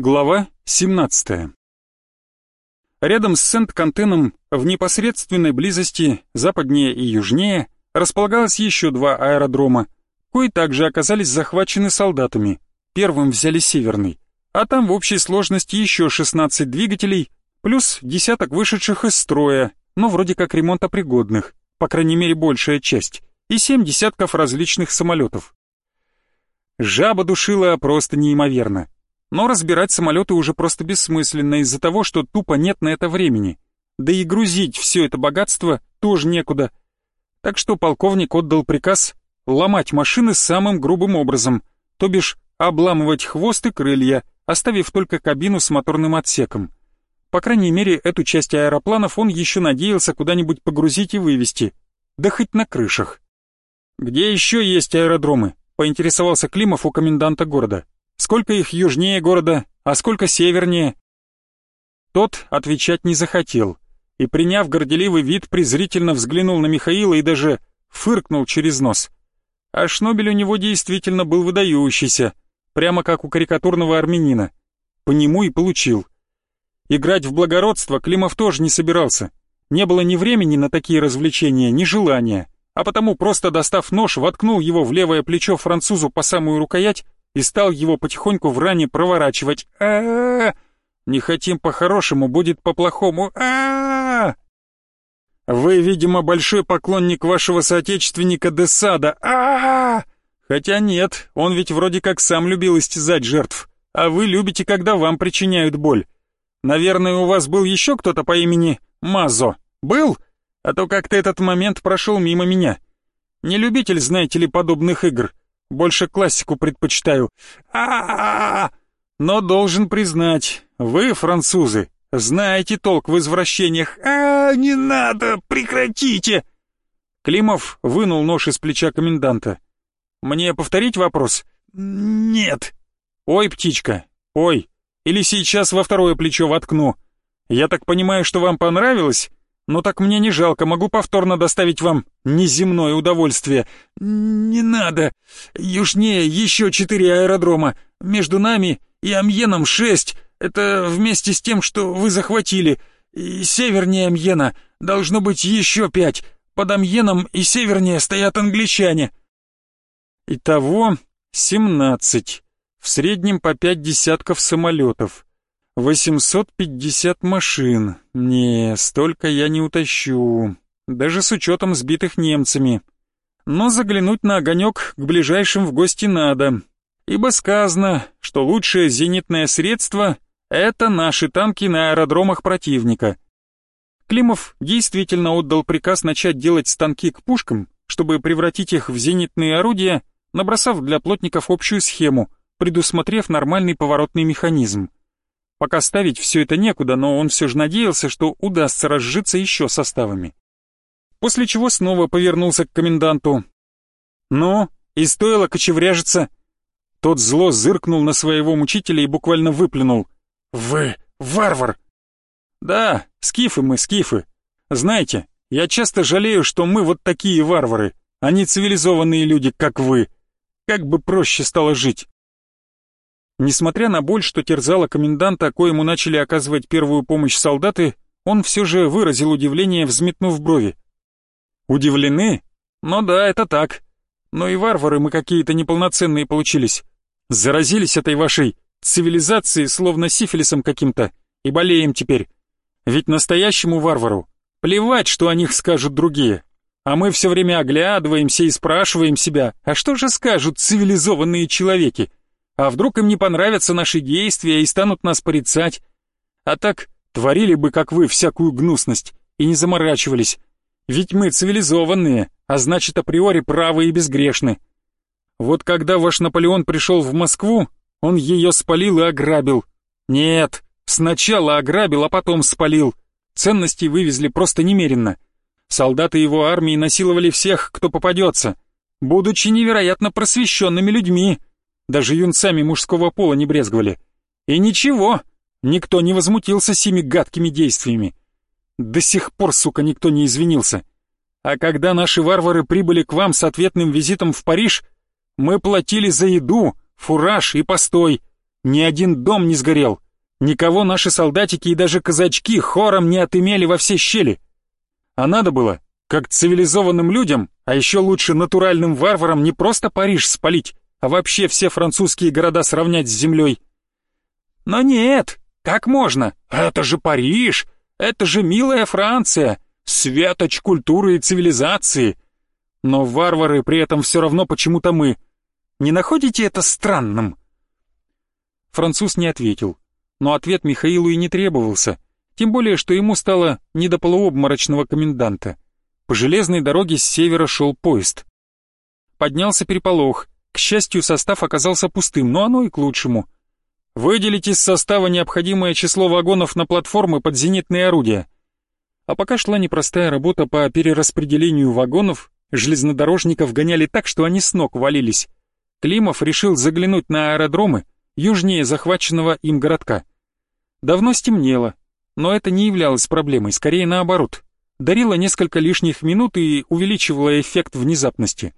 Глава 17. Рядом с Сент-Кантеном, в непосредственной близости, западнее и южнее, располагалось еще два аэродрома, кои также оказались захвачены солдатами. Первым взяли северный, а там в общей сложности еще 16 двигателей, плюс десяток вышедших из строя, но вроде как ремонтопригодных, по крайней мере большая часть, и семь десятков различных самолетов. Жаба душила просто неимоверно. Но разбирать самолеты уже просто бессмысленно из-за того, что тупо нет на это времени. Да и грузить все это богатство тоже некуда. Так что полковник отдал приказ ломать машины самым грубым образом, то бишь обламывать хвост и крылья, оставив только кабину с моторным отсеком. По крайней мере, эту часть аэропланов он еще надеялся куда-нибудь погрузить и вывести, да хоть на крышах. «Где еще есть аэродромы?» — поинтересовался Климов у коменданта города. Сколько их южнее города, а сколько севернее?» Тот отвечать не захотел и, приняв горделивый вид, презрительно взглянул на Михаила и даже фыркнул через нос. А шнобель у него действительно был выдающийся, прямо как у карикатурного армянина. По нему и получил. Играть в благородство Климов тоже не собирался. Не было ни времени на такие развлечения, ни желания, а потому, просто достав нож, воткнул его в левое плечо французу по самую рукоять и стал его потихоньку в ране проворачивать. а! Не хотим по-хорошему, будет по-плохому. а, Вы, видимо, большой поклонник вашего соотечественника Десада. -а, Хотя нет, он ведь вроде как сам любил истязать жертв, а вы любите, когда вам причиняют боль. Наверное, у вас был еще кто-то по имени Мазо. Был? А то как-то этот момент прошел мимо меня. Не любитель, знаете ли, подобных игр. Больше классику предпочитаю. а! Но должен признать, вы, французы, знаете толк в извращениях. -а не надо, прекратите!» Климов вынул нож из плеча коменданта. «Мне повторить вопрос?» «Нет». «Ой, птичка, ой, или сейчас во второе плечо воткну. Я так понимаю, что вам понравилось? «Ну так мне не жалко, могу повторно доставить вам неземное удовольствие». «Не надо. Южнее еще четыре аэродрома. Между нами и Амьеном шесть. Это вместе с тем, что вы захватили. И севернее Амьена должно быть еще пять. Под Амьеном и севернее стоят англичане». Итого семнадцать. В среднем по пять десятков самолетов. 850 машин. Не, столько я не утащу. Даже с учетом сбитых немцами. Но заглянуть на огонек к ближайшим в гости надо. Ибо сказано, что лучшее зенитное средство — это наши танки на аэродромах противника. Климов действительно отдал приказ начать делать станки к пушкам, чтобы превратить их в зенитные орудия, набросав для плотников общую схему, предусмотрев нормальный поворотный механизм. Пока ставить все это некуда, но он все же надеялся, что удастся разжиться еще составами. После чего снова повернулся к коменданту. «Ну, и стоило кочевряжиться?» Тот зло зыркнул на своего мучителя и буквально выплюнул. «Вы варвар!» «Да, скифы мы, скифы. Знаете, я часто жалею, что мы вот такие варвары, а не цивилизованные люди, как вы. Как бы проще стало жить». Несмотря на боль, что терзала коменданта, коему начали оказывать первую помощь солдаты, он все же выразил удивление, взметнув брови. «Удивлены? Ну да, это так. Но и варвары мы какие-то неполноценные получились. Заразились этой вашей цивилизацией, словно сифилисом каким-то, и болеем теперь. Ведь настоящему варвару плевать, что о них скажут другие. А мы все время оглядываемся и спрашиваем себя, а что же скажут цивилизованные человеки? А вдруг им не понравятся наши действия и станут нас порицать? А так творили бы, как вы, всякую гнусность и не заморачивались. Ведь мы цивилизованные, а значит априори правы и безгрешны. Вот когда ваш Наполеон пришел в Москву, он ее спалил и ограбил. Нет, сначала ограбил, а потом спалил. Ценностей вывезли просто немеренно. Солдаты его армии насиловали всех, кто попадется, будучи невероятно просвещенными людьми. Даже юнцами мужского пола не брезговали. И ничего, никто не возмутился сими гадкими действиями. До сих пор, сука, никто не извинился. А когда наши варвары прибыли к вам с ответным визитом в Париж, мы платили за еду, фураж и постой. Ни один дом не сгорел. Никого наши солдатики и даже казачки хором не отымели во все щели. А надо было, как цивилизованным людям, а еще лучше натуральным варварам, не просто Париж спалить, а вообще все французские города сравнять с землей. Но нет, как можно? Это же Париж, это же милая Франция, светоч культуры и цивилизации. Но варвары при этом все равно почему-то мы. Не находите это странным?» Француз не ответил, но ответ Михаилу и не требовался, тем более, что ему стало не до полуобморочного коменданта. По железной дороге с севера шел поезд. Поднялся переполох, к счастью, состав оказался пустым, но оно и к лучшему. Выделить из состава необходимое число вагонов на платформы под зенитные орудия. А пока шла непростая работа по перераспределению вагонов, железнодорожников гоняли так, что они с ног валились. Климов решил заглянуть на аэродромы южнее захваченного им городка. Давно стемнело, но это не являлось проблемой, скорее наоборот. Дарило несколько лишних минут и увеличивало эффект внезапности.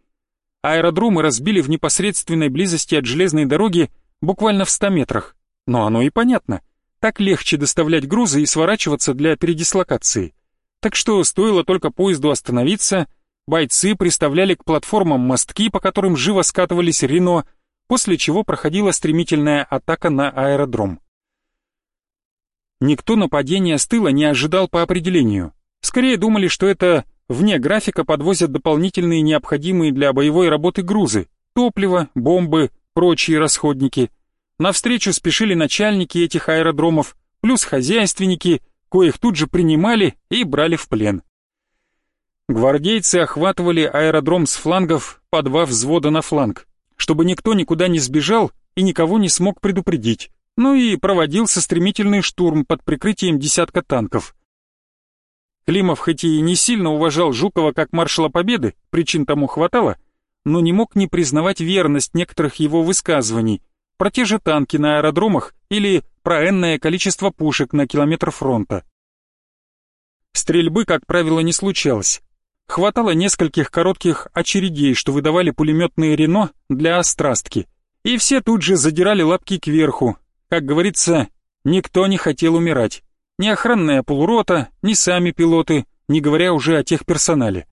Аэродромы разбили в непосредственной близости от железной дороги буквально в 100 метрах. Но оно и понятно. Так легче доставлять грузы и сворачиваться для передислокации. Так что стоило только поезду остановиться, бойцы приставляли к платформам мостки, по которым живо скатывались Рено, после чего проходила стремительная атака на аэродром. Никто нападения с тыла не ожидал по определению. Скорее думали, что это вне графика подвозят дополнительные необходимые для боевой работы грузы, топливо, бомбы, прочие расходники. Навстречу спешили начальники этих аэродромов, плюс хозяйственники, коих тут же принимали и брали в плен. Гвардейцы охватывали аэродром с флангов по два взвода на фланг чтобы никто никуда не сбежал и никого не смог предупредить. Ну и проводился стремительный штурм под прикрытием десятка танков. Климов хоть и не сильно уважал Жукова как маршала Победы, причин тому хватало, но не мог не признавать верность некоторых его высказываний про те же танки на аэродромах или про энное количество пушек на километр фронта. Стрельбы, как правило, не случалось, Хватало нескольких коротких очередей, что выдавали пулеметные Рено для острастки. И все тут же задирали лапки кверху. Как говорится, никто не хотел умирать. Ни охранная полурота, ни сами пилоты, не говоря уже о техперсонале.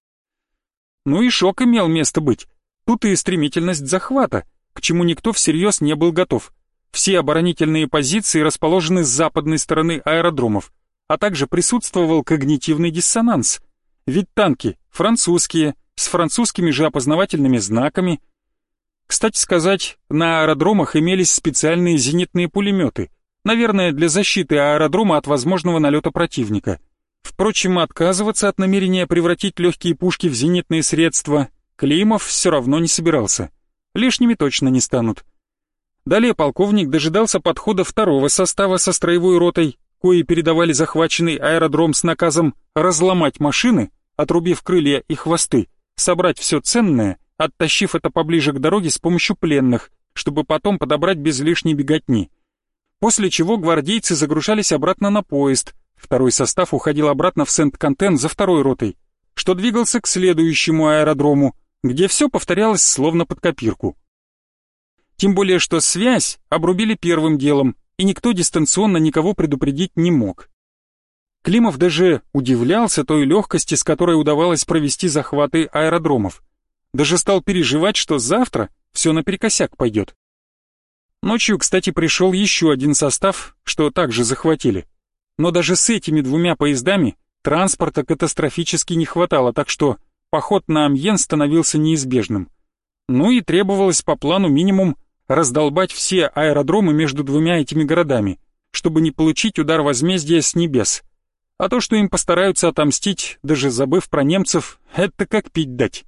Ну и шок имел место быть. Тут и стремительность захвата, к чему никто всерьез не был готов. Все оборонительные позиции расположены с западной стороны аэродромов, а также присутствовал когнитивный диссонанс. Ведь танки французские, с французскими же опознавательными знаками. Кстати сказать, на аэродромах имелись специальные зенитные пулеметы, наверное, для защиты аэродрома от возможного налета противника. Впрочем, отказываться от намерения превратить легкие пушки в зенитные средства Климов все равно не собирался. Лишними точно не станут. Далее полковник дожидался подхода второго состава со строевой ротой, кои передавали захваченный аэродром с наказом разломать машины отрубив крылья и хвосты, собрать все ценное, оттащив это поближе к дороге с помощью пленных, чтобы потом подобрать без лишней беготни. После чего гвардейцы загружались обратно на поезд, второй состав уходил обратно в Сент-Кантен за второй ротой, что двигался к следующему аэродрому, где все повторялось словно под копирку. Тем более, что связь обрубили первым делом, и никто дистанционно никого предупредить не мог. Климов даже удивлялся той легкости, с которой удавалось провести захваты аэродромов. Даже стал переживать, что завтра все наперекосяк пойдет. Ночью, кстати, пришел еще один состав, что также захватили. Но даже с этими двумя поездами транспорта катастрофически не хватало, так что поход на Амьен становился неизбежным. Ну и требовалось по плану минимум раздолбать все аэродромы между двумя этими городами, чтобы не получить удар возмездия с небес. А то, что им постараются отомстить, даже забыв про немцев, это как пить дать.